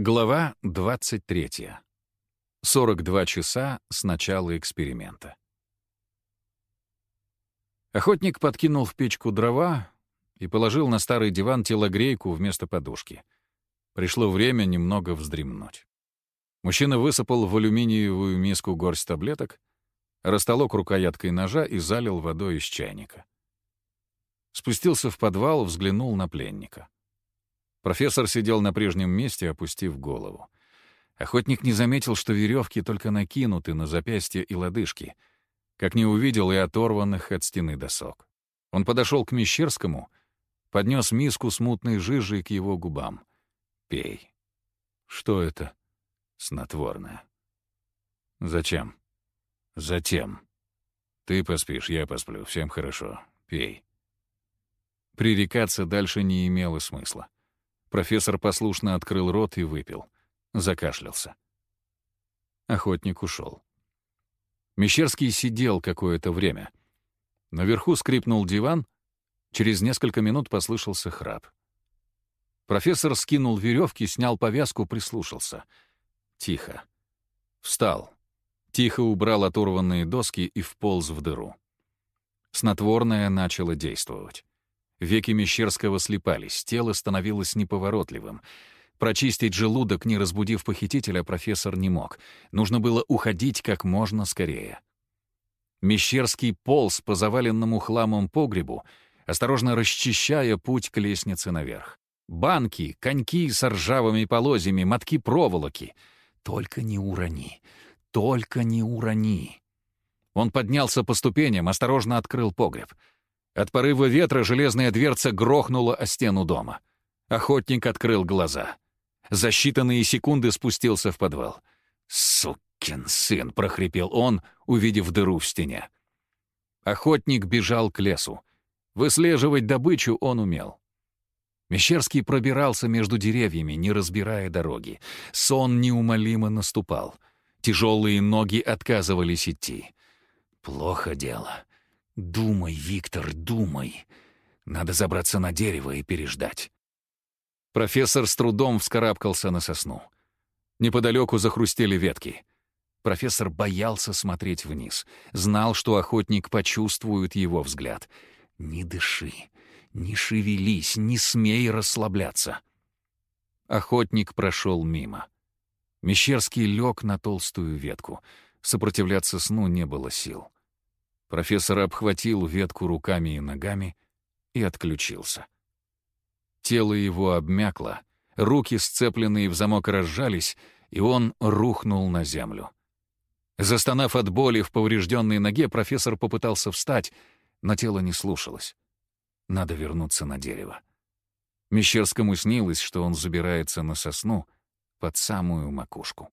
Глава 23. 42 часа с начала эксперимента. Охотник подкинул в печку дрова и положил на старый диван телогрейку вместо подушки. Пришло время немного вздремнуть. Мужчина высыпал в алюминиевую миску горсть таблеток, растолок рукояткой ножа и залил водой из чайника. Спустился в подвал, взглянул на пленника. Профессор сидел на прежнем месте, опустив голову. Охотник не заметил, что веревки только накинуты на запястья и лодыжки, как не увидел и оторванных от стены досок. Он подошел к Мещерскому, поднес миску с мутной жижей к его губам. «Пей». «Что это?» «Снотворное». «Зачем?» «Затем. Ты поспишь, я посплю, всем хорошо. Пей». Пререкаться дальше не имело смысла. Профессор послушно открыл рот и выпил. Закашлялся. Охотник ушел. Мещерский сидел какое-то время. Наверху скрипнул диван, через несколько минут послышался храп. Профессор скинул веревки, снял повязку, прислушался. Тихо. Встал. Тихо убрал оторванные доски и вполз в дыру. Снотворное начало действовать. Веки Мещерского слепались, тело становилось неповоротливым. Прочистить желудок, не разбудив похитителя, профессор не мог. Нужно было уходить как можно скорее. Мещерский полз по заваленному хламом погребу, осторожно расчищая путь к лестнице наверх. Банки, коньки с ржавыми полозьями, мотки проволоки. Только не урони, только не урони. Он поднялся по ступеням, осторожно открыл погреб — от порыва ветра железная дверца грохнула о стену дома. Охотник открыл глаза. За считанные секунды спустился в подвал. «Сукин сын!» — прохрипел он, увидев дыру в стене. Охотник бежал к лесу. Выслеживать добычу он умел. Мещерский пробирался между деревьями, не разбирая дороги. Сон неумолимо наступал. Тяжелые ноги отказывались идти. Плохо дело. «Думай, Виктор, думай. Надо забраться на дерево и переждать». Профессор с трудом вскарабкался на сосну. Неподалеку захрустели ветки. Профессор боялся смотреть вниз. Знал, что охотник почувствует его взгляд. «Не дыши, не шевелись, не смей расслабляться». Охотник прошел мимо. Мещерский лег на толстую ветку. Сопротивляться сну не было сил. Профессор обхватил ветку руками и ногами и отключился. Тело его обмякло, руки, сцепленные в замок, разжались, и он рухнул на землю. Застонав от боли в поврежденной ноге, профессор попытался встать, но тело не слушалось. Надо вернуться на дерево. Мещерскому снилось, что он забирается на сосну под самую макушку.